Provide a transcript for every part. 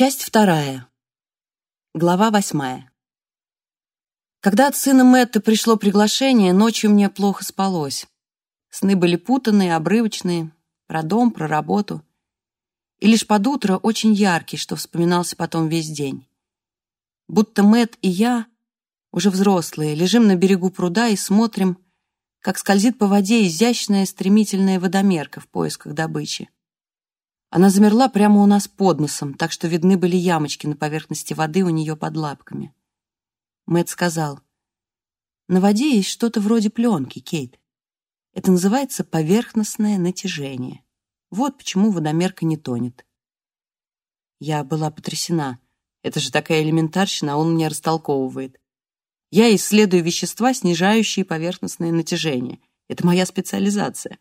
Часть вторая. Глава восьмая. Когда от сына Мэтта пришло приглашение, ночью мне плохо спалось. Сны были путанные, обрывочные, про дом, про работу. И лишь под утро очень яркий, что вспоминался потом весь день. Будто Мэтт и я, уже взрослые, лежим на берегу пруда и смотрим, как скользит по воде изящная стремительная водомерка в поисках добычи. Она замерла прямо у нас под носом, так что видны были ямочки на поверхности воды у нее под лапками. Мэтт сказал, «На воде есть что-то вроде пленки, Кейт. Это называется поверхностное натяжение. Вот почему водомерка не тонет». Я была потрясена. Это же такая элементарщина, а он мне растолковывает. Я исследую вещества, снижающие поверхностное натяжение. Это моя специализация.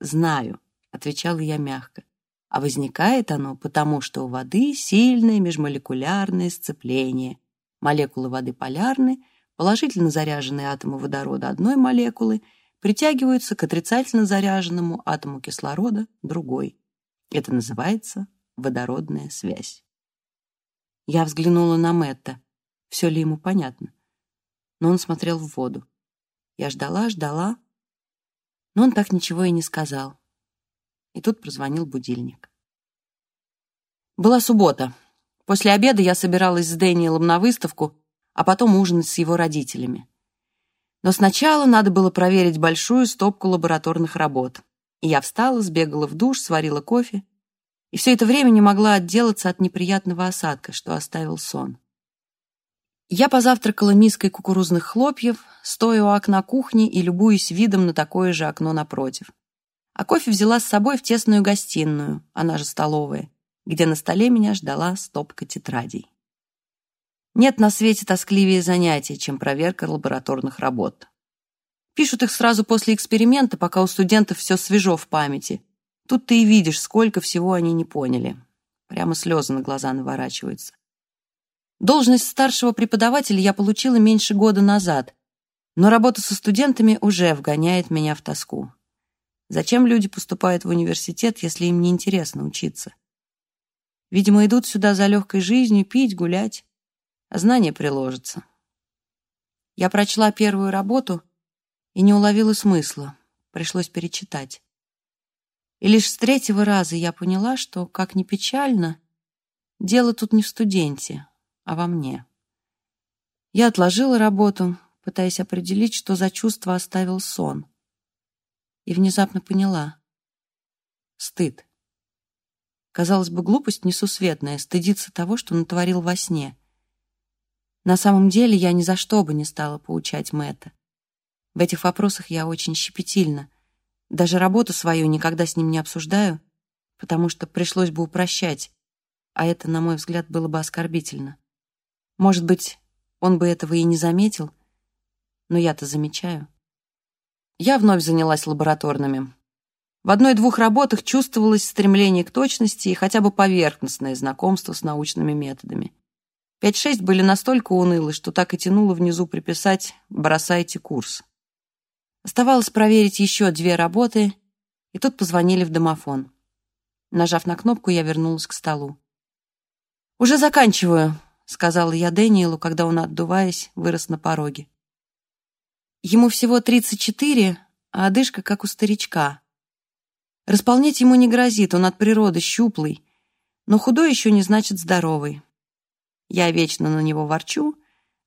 Знаю, — отвечала я мягко. «А возникает оно потому, что у воды сильное межмолекулярное сцепление. Молекулы воды полярны, положительно заряженные атомы водорода одной молекулы притягиваются к отрицательно заряженному атому кислорода другой. Это называется водородная связь». Я взглянула на Мэтта. Все ли ему понятно? Но он смотрел в воду. Я ждала, ждала, но он так ничего и не сказал. И тут прозвонил будильник. Была суббота. После обеда я собиралась с Дэниелом на выставку, а потом ужинать с его родителями. Но сначала надо было проверить большую стопку лабораторных работ. И я встала, сбегала в душ, сварила кофе. И все это время не могла отделаться от неприятного осадка, что оставил сон. Я позавтракала миской кукурузных хлопьев, стоя у окна кухни и любуясь видом на такое же окно напротив а кофе взяла с собой в тесную гостиную, она же столовая, где на столе меня ждала стопка тетрадей. Нет на свете тоскливее занятия, чем проверка лабораторных работ. Пишут их сразу после эксперимента, пока у студентов все свежо в памяти. Тут ты и видишь, сколько всего они не поняли. Прямо слезы на глаза наворачиваются. Должность старшего преподавателя я получила меньше года назад, но работа со студентами уже вгоняет меня в тоску. Зачем люди поступают в университет, если им не интересно учиться? Видимо, идут сюда за легкой жизнью, пить, гулять, а знания приложатся. Я прочла первую работу и не уловила смысла, пришлось перечитать. И лишь с третьего раза я поняла, что, как ни печально, дело тут не в студенте, а во мне. Я отложила работу, пытаясь определить, что за чувство оставил сон — и внезапно поняла. Стыд. Казалось бы, глупость несусветная, стыдиться того, что натворил во сне. На самом деле я ни за что бы не стала поучать Мэтта. В этих вопросах я очень щепетильна. Даже работу свою никогда с ним не обсуждаю, потому что пришлось бы упрощать, а это, на мой взгляд, было бы оскорбительно. Может быть, он бы этого и не заметил, но я-то замечаю. Я вновь занялась лабораторными. В одной-двух работах чувствовалось стремление к точности и хотя бы поверхностное знакомство с научными методами. Пять-шесть были настолько унылы, что так и тянуло внизу приписать «бросайте курс». Оставалось проверить еще две работы, и тут позвонили в домофон. Нажав на кнопку, я вернулась к столу. «Уже заканчиваю», — сказала я Дэниелу, когда он, отдуваясь, вырос на пороге. Ему всего 34, а одышка как у старичка. Располнять ему не грозит, он от природы щуплый, но худой еще не значит здоровый. Я вечно на него ворчу,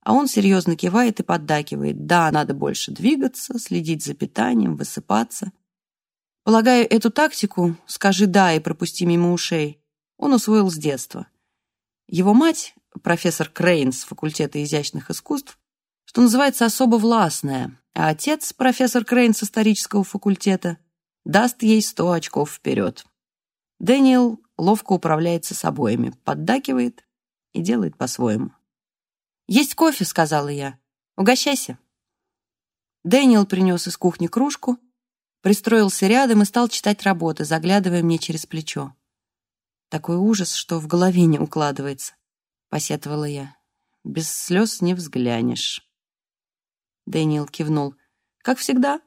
а он серьезно кивает и поддакивает. Да, надо больше двигаться, следить за питанием, высыпаться. Полагаю, эту тактику «скажи «да» и пропусти мимо ушей» он усвоил с детства. Его мать, профессор Крейн с факультета изящных искусств, что называется, особо властная, а отец, профессор Крейн с исторического факультета, даст ей сто очков вперед. Дэниел ловко управляется с обоими, поддакивает и делает по-своему. «Есть кофе», — сказала я. «Угощайся». Дэниел принес из кухни кружку, пристроился рядом и стал читать работы, заглядывая мне через плечо. «Такой ужас, что в голове не укладывается», — посетовала я. «Без слез не взглянешь». Дэниел кивнул. «Как всегда.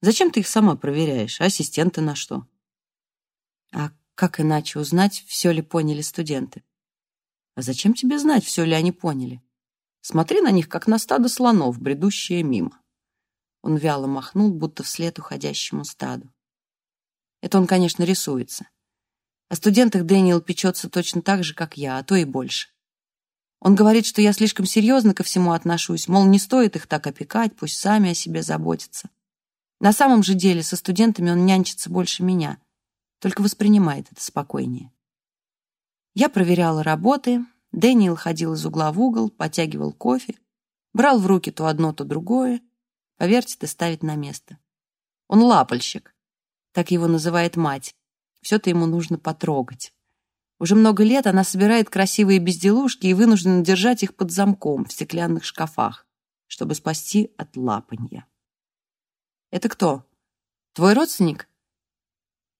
Зачем ты их сама проверяешь? Ассистенты на что?» «А Как иначе узнать, все ли поняли студенты? А зачем тебе знать, все ли они поняли? Смотри на них, как на стадо слонов, бредущие мимо. Он вяло махнул, будто вслед уходящему стаду. Это он, конечно, рисуется. О студентах Дэниел печется точно так же, как я, а то и больше. Он говорит, что я слишком серьезно ко всему отношусь, мол, не стоит их так опекать, пусть сами о себе заботятся. На самом же деле со студентами он нянчится больше меня, только воспринимает это спокойнее. Я проверяла работы, Дэниел ходил из угла в угол, потягивал кофе, брал в руки то одно, то другое, повертит и ставит на место. Он лапальщик, так его называет мать. Все-то ему нужно потрогать. Уже много лет она собирает красивые безделушки и вынуждена держать их под замком в стеклянных шкафах, чтобы спасти от лапанья. «Это кто? Твой родственник?»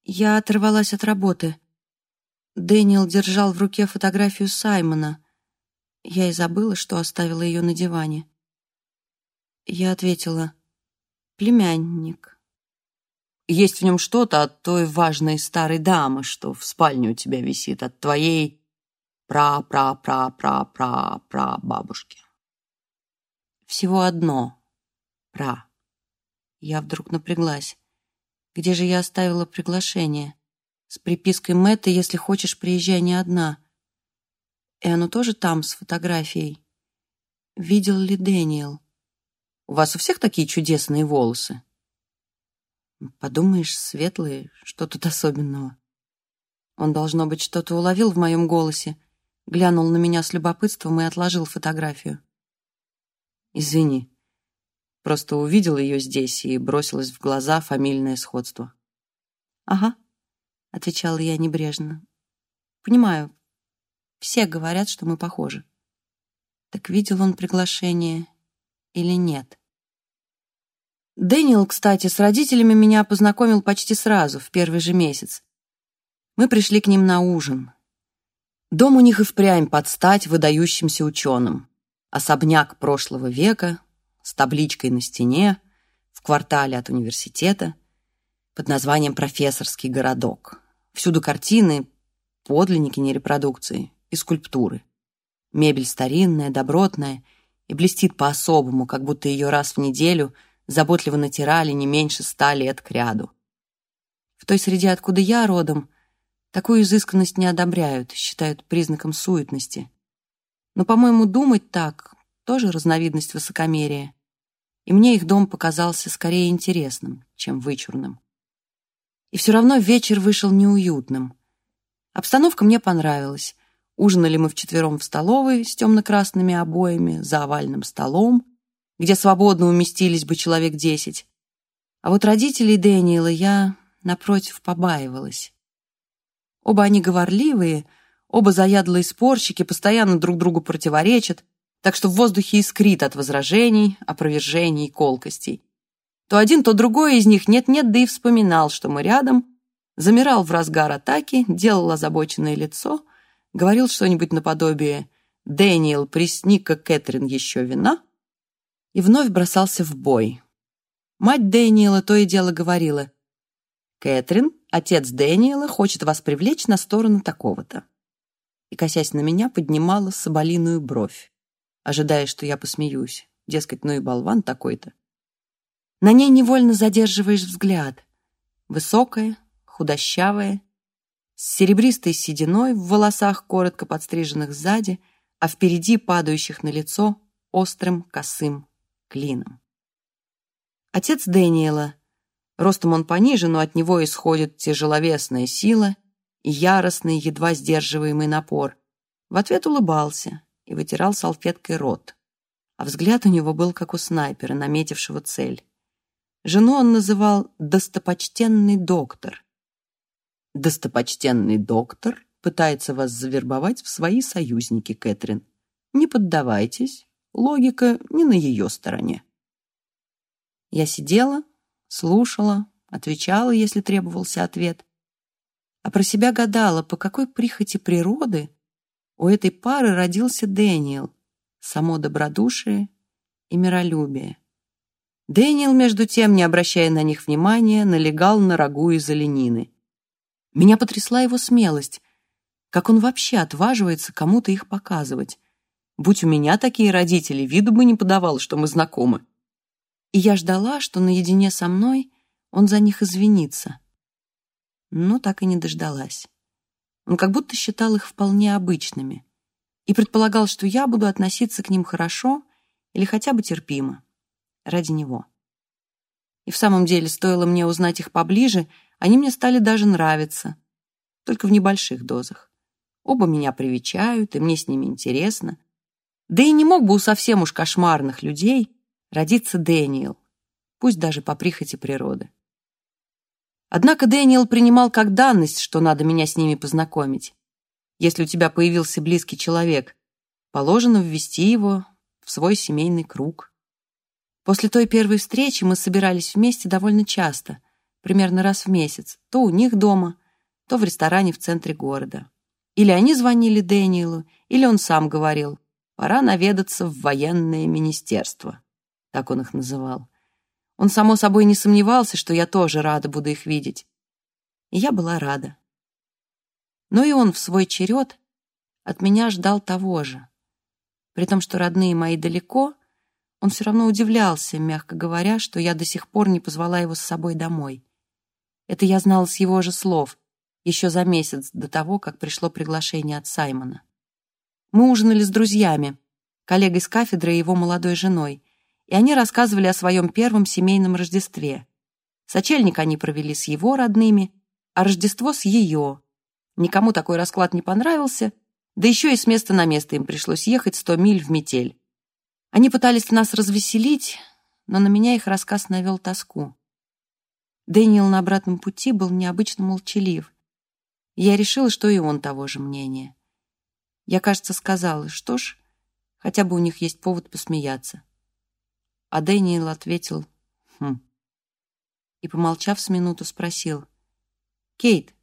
Я оторвалась от работы. Дэниел держал в руке фотографию Саймона. Я и забыла, что оставила ее на диване. Я ответила, «Племянник». Есть в нем что-то от той важной старой дамы, что в спальне у тебя висит, от твоей пра-пра-пра-пра-пра-пра-бабушки. Всего одно. Пра. Я вдруг напряглась. Где же я оставила приглашение? С припиской Мэтта, если хочешь, приезжай не одна. И оно тоже там, с фотографией. Видел ли Дэниел? У вас у всех такие чудесные волосы? Подумаешь, светлые, что тут особенного? Он, должно быть, что-то уловил в моем голосе, глянул на меня с любопытством и отложил фотографию. Извини, просто увидел ее здесь и бросилось в глаза фамильное сходство. Ага, отвечала я небрежно. Понимаю, все говорят, что мы похожи. Так видел он приглашение или нет? Дэниел, кстати, с родителями меня познакомил почти сразу, в первый же месяц. Мы пришли к ним на ужин. Дом у них и впрямь под стать выдающимся ученым. Особняк прошлого века с табличкой на стене в квартале от университета под названием «Профессорский городок». Всюду картины, подлинники, не репродукции и скульптуры. Мебель старинная, добротная и блестит по-особому, как будто ее раз в неделю – заботливо натирали не меньше ста лет кряду. В той среде, откуда я родом, такую изысканность не одобряют, считают признаком суетности. Но, по-моему, думать так — тоже разновидность высокомерия. И мне их дом показался скорее интересным, чем вычурным. И все равно вечер вышел неуютным. Обстановка мне понравилась. Ужинали мы вчетвером в столовой с темно-красными обоями, за овальным столом, где свободно уместились бы человек десять. А вот родителей Дэниела я, напротив, побаивалась. Оба они говорливые, оба заядлые спорщики, постоянно друг другу противоречат, так что в воздухе искрит от возражений, опровержений и колкостей. То один, то другой из них нет-нет, да и вспоминал, что мы рядом, замирал в разгар атаки, делал озабоченное лицо, говорил что-нибудь наподобие «Дэниел, присни-ка Кэтрин еще вина», и вновь бросался в бой. Мать Дэниела то и дело говорила, «Кэтрин, отец Дэниела, хочет вас привлечь на сторону такого-то». И, косясь на меня, поднимала соболиную бровь, ожидая, что я посмеюсь. Дескать, ну и болван такой-то. На ней невольно задерживаешь взгляд. Высокая, худощавая, с серебристой сединой в волосах, коротко подстриженных сзади, а впереди падающих на лицо острым косым клином. Отец Дэниела. Ростом он пониже, но от него исходит тяжеловесная сила и яростный, едва сдерживаемый напор. В ответ улыбался и вытирал салфеткой рот. А взгляд у него был как у снайпера, наметившего цель. Жену он называл «достопочтенный доктор». «Достопочтенный доктор пытается вас завербовать в свои союзники, Кэтрин. Не поддавайтесь, Логика не на ее стороне. Я сидела, слушала, отвечала, если требовался ответ, а про себя гадала, по какой прихоти природы у этой пары родился Дэниел, само добродушие и миролюбие. Дэниел, между тем, не обращая на них внимания, налегал на рагу из оленины. Меня потрясла его смелость, как он вообще отваживается кому-то их показывать. Будь у меня такие родители, виду бы не подавал, что мы знакомы. И я ждала, что наедине со мной он за них извинится. Но так и не дождалась. Он как будто считал их вполне обычными и предполагал, что я буду относиться к ним хорошо или хотя бы терпимо ради него. И в самом деле, стоило мне узнать их поближе, они мне стали даже нравиться, только в небольших дозах. Оба меня привечают, и мне с ними интересно. Да и не мог бы у совсем уж кошмарных людей родиться Дэниел, пусть даже по прихоти природы. Однако Дэниел принимал как данность, что надо меня с ними познакомить. Если у тебя появился близкий человек, положено ввести его в свой семейный круг. После той первой встречи мы собирались вместе довольно часто, примерно раз в месяц, то у них дома, то в ресторане в центре города. Или они звонили Дэниелу, или он сам говорил, пора наведаться в военное министерство. Так он их называл. Он, само собой, не сомневался, что я тоже рада буду их видеть. И я была рада. Но и он в свой черед от меня ждал того же. При том, что родные мои далеко, он все равно удивлялся, мягко говоря, что я до сих пор не позвала его с собой домой. Это я знала с его же слов, еще за месяц до того, как пришло приглашение от Саймона. Мы ужинали с друзьями, коллегой с кафедры и его молодой женой, и они рассказывали о своем первом семейном Рождестве. Сочельник они провели с его родными, а Рождество с ее. Никому такой расклад не понравился, да еще и с места на место им пришлось ехать сто миль в метель. Они пытались нас развеселить, но на меня их рассказ навел тоску. Дэниел на обратном пути был необычно молчалив. Я решила, что и он того же мнения. Я, кажется, сказала, что ж, хотя бы у них есть повод посмеяться. А Дэниел ответил «Хм». И, помолчав с минуту, спросил «Кейт,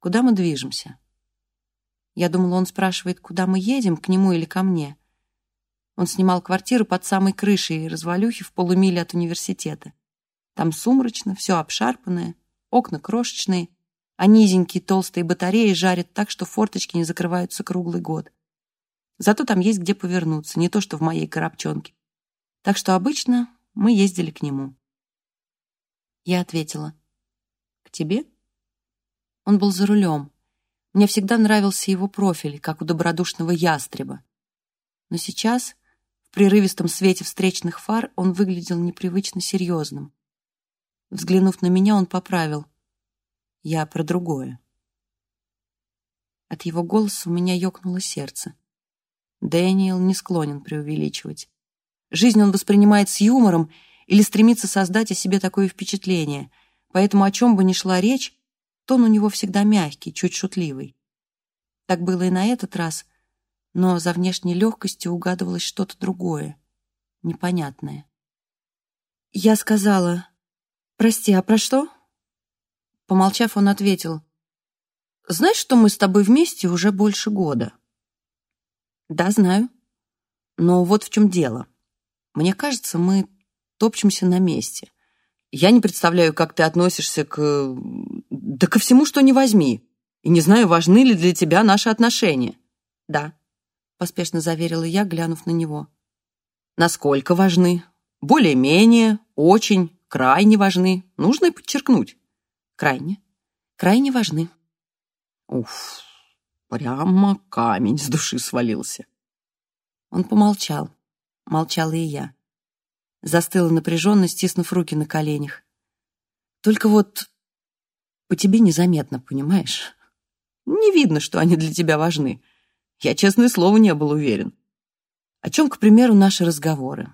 куда мы движемся?» Я думала, он спрашивает, куда мы едем, к нему или ко мне. Он снимал квартиру под самой крышей развалюхи в полумиле от университета. Там сумрачно, все обшарпанное, окна крошечные, а низенькие толстые батареи жарят так, что форточки не закрываются круглый год. Зато там есть где повернуться, не то что в моей коробчонке. Так что обычно мы ездили к нему. Я ответила. «К тебе?» Он был за рулем. Мне всегда нравился его профиль, как у добродушного ястреба. Но сейчас, в прерывистом свете встречных фар, он выглядел непривычно серьезным. Взглянув на меня, он поправил. «Я про другое». От его голоса у меня ёкнуло сердце. Дэниел не склонен преувеличивать. Жизнь он воспринимает с юмором или стремится создать о себе такое впечатление, поэтому о чем бы ни шла речь, тон у него всегда мягкий, чуть шутливый. Так было и на этот раз, но за внешней легкостью угадывалось что-то другое, непонятное. Я сказала, «Прости, а про что?» Помолчав, он ответил, «Знаешь, что мы с тобой вместе уже больше года?» «Да, знаю. Но вот в чем дело. Мне кажется, мы топчемся на месте. Я не представляю, как ты относишься к... Да ко всему, что не возьми. И не знаю, важны ли для тебя наши отношения. Да, поспешно заверила я, глянув на него. Насколько важны? Более-менее, очень, крайне важны. Нужно и подчеркнуть. Крайне. Крайне важны. Уф, прямо камень с души свалился. Он помолчал. Молчала и я. Застыла напряженно, стиснув руки на коленях. Только вот по тебе незаметно, понимаешь? Не видно, что они для тебя важны. Я, честное слово, не был уверен. О чем, к примеру, наши разговоры?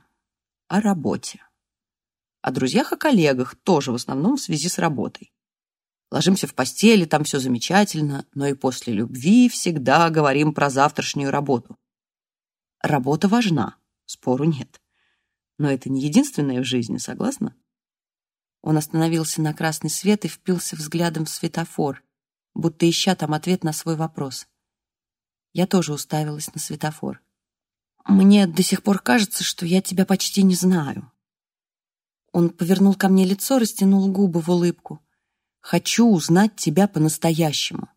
О работе. О друзьях и коллегах, тоже в основном в связи с работой. Ложимся в постели, там все замечательно, но и после любви всегда говорим про завтрашнюю работу. Работа важна, Спору нет. Но это не единственное в жизни, согласна? Он остановился на красный свет и впился взглядом в светофор, будто ища там ответ на свой вопрос. Я тоже уставилась на светофор. «Мне до сих пор кажется, что я тебя почти не знаю». Он повернул ко мне лицо, растянул губы в улыбку. Хочу узнать тебя по-настоящему.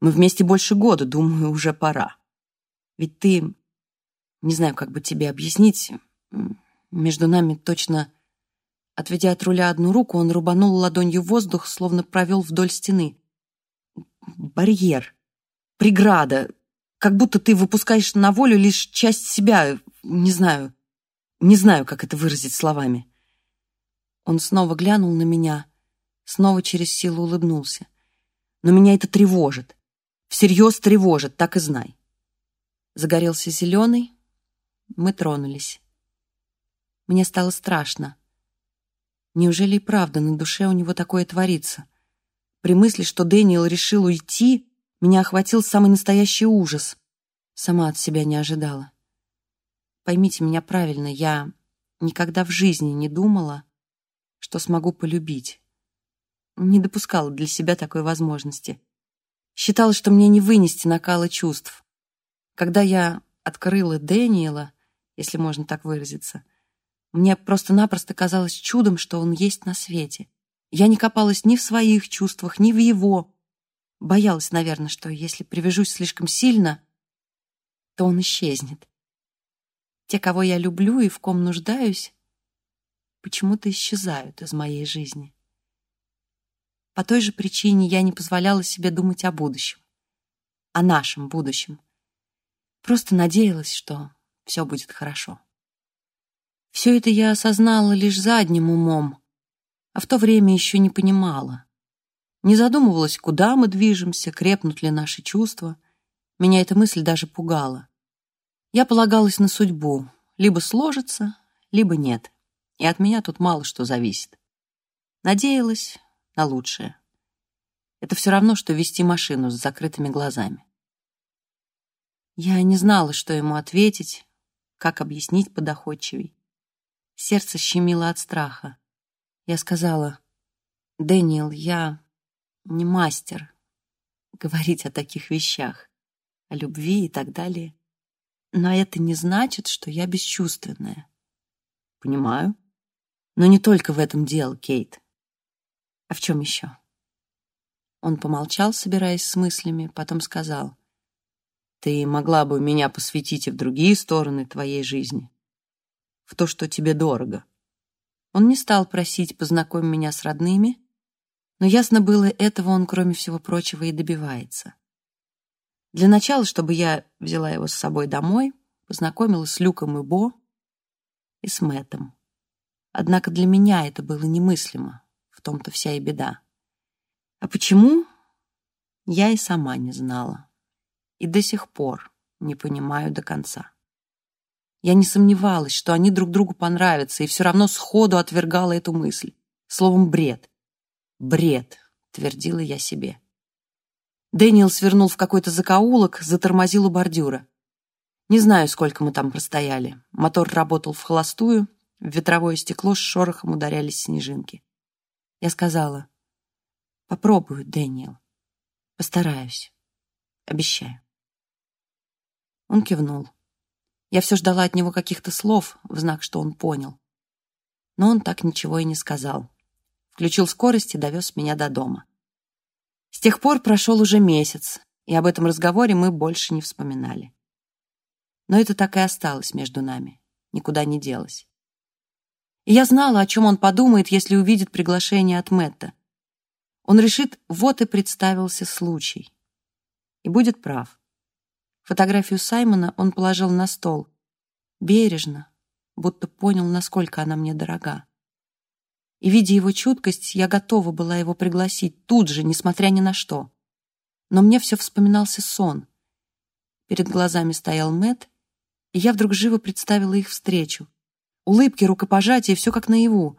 Мы вместе больше года, думаю, уже пора. Ведь ты... Не знаю, как бы тебе объяснить. Между нами точно... Отведя от руля одну руку, он рубанул ладонью воздух, словно провел вдоль стены. Барьер. Преграда. Как будто ты выпускаешь на волю лишь часть себя. Не знаю. Не знаю, как это выразить словами. Он снова глянул на меня, снова через силу улыбнулся. Но меня это тревожит. Всерьез тревожит, так и знай. Загорелся зеленый. Мы тронулись. Мне стало страшно. Неужели и правда на душе у него такое творится? При мысли, что Дэниел решил уйти, меня охватил самый настоящий ужас. Сама от себя не ожидала. Поймите меня правильно, я никогда в жизни не думала, что смогу полюбить. Не допускала для себя такой возможности. Считала, что мне не вынести накала чувств. Когда я открыла Дэниела, если можно так выразиться, мне просто-напросто казалось чудом, что он есть на свете. Я не копалась ни в своих чувствах, ни в его. Боялась, наверное, что если привяжусь слишком сильно, то он исчезнет. Те, кого я люблю и в ком нуждаюсь, почему-то исчезают из моей жизни. По той же причине я не позволяла себе думать о будущем, о нашем будущем. Просто надеялась, что все будет хорошо. Все это я осознала лишь задним умом, а в то время еще не понимала. Не задумывалась, куда мы движемся, крепнут ли наши чувства. Меня эта мысль даже пугала. Я полагалась на судьбу. Либо сложится, либо нет и от меня тут мало что зависит. Надеялась на лучшее. Это все равно, что вести машину с закрытыми глазами. Я не знала, что ему ответить, как объяснить подоходчивей. Сердце щемило от страха. Я сказала, «Дэниел, я не мастер говорить о таких вещах, о любви и так далее. Но это не значит, что я бесчувственная». «Понимаю», но не только в этом дело, Кейт. А в чем еще? Он помолчал, собираясь с мыслями, потом сказал, «Ты могла бы меня посвятить и в другие стороны твоей жизни, в то, что тебе дорого». Он не стал просить «познакомь меня с родными», но ясно было, этого он, кроме всего прочего, и добивается. Для начала, чтобы я взяла его с собой домой, познакомила с Люком и Бо и с Мэттом. Однако для меня это было немыслимо, в том-то вся и беда. А почему, я и сама не знала. И до сих пор не понимаю до конца. Я не сомневалась, что они друг другу понравятся, и все равно сходу отвергала эту мысль. Словом, бред. Бред, твердила я себе. Дэниел свернул в какой-то закоулок, затормозил у бордюра. Не знаю, сколько мы там простояли. Мотор работал в холостую, в ветровое стекло с шорохом ударялись снежинки. Я сказала, попробую, Дэниел. Постараюсь. Обещаю. Он кивнул. Я все ждала от него каких-то слов, в знак, что он понял. Но он так ничего и не сказал. Включил скорость и довез меня до дома. С тех пор прошел уже месяц, и об этом разговоре мы больше не вспоминали. Но это так и осталось между нами, никуда не делось. Я знала, о чем он подумает, если увидит приглашение от Мэтта. Он решит, вот и представился случай. И будет прав. Фотографию Саймона он положил на стол. Бережно, будто понял, насколько она мне дорога. И, видя его чуткость, я готова была его пригласить тут же, несмотря ни на что. Но мне все вспоминался сон. Перед глазами стоял Мэт, и я вдруг живо представила их встречу. Улыбки, рукопожатия, все как наяву.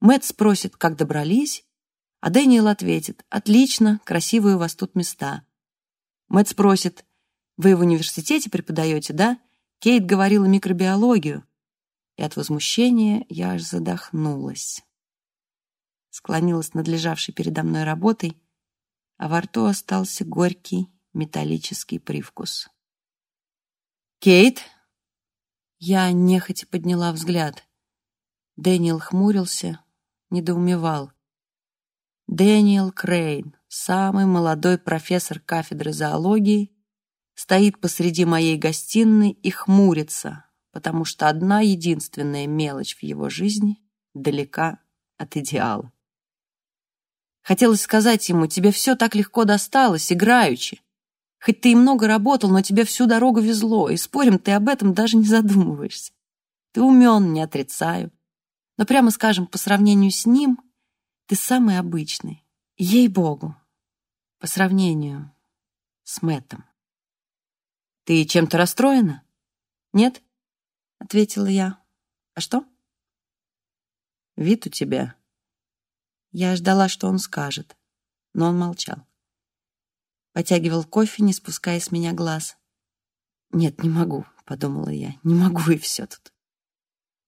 Мэтт спросит, как добрались, а Дэниел ответит, «Отлично, красивые у вас тут места». Мэтт спросит, «Вы в университете преподаете, да?» Кейт говорила микробиологию. И от возмущения я аж задохнулась. Склонилась над лежавшей передо мной работой, а во рту остался горький металлический привкус. «Кейт!» Я нехотя подняла взгляд. Дэниел хмурился, недоумевал. Дэниел Крейн, самый молодой профессор кафедры зоологии, стоит посреди моей гостиной и хмурится, потому что одна единственная мелочь в его жизни далека от идеала. Хотелось сказать ему, тебе все так легко досталось, играючи. Хоть ты и много работал, но тебе всю дорогу везло, и, спорим, ты об этом даже не задумываешься. Ты умен, не отрицаю. Но, прямо скажем, по сравнению с ним, ты самый обычный. Ей-богу, по сравнению с Мэттом. Ты чем-то расстроена? Нет? Ответила я. А что? Вид у тебя. Я ждала, что он скажет, но он молчал. Потягивал кофе, не спуская с меня глаз. «Нет, не могу», — подумала я. «Не могу, и все тут».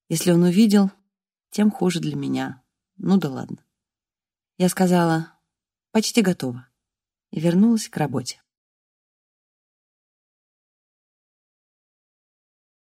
Если он увидел, тем хуже для меня. Ну да ладно. Я сказала, почти готово, и вернулась к работе.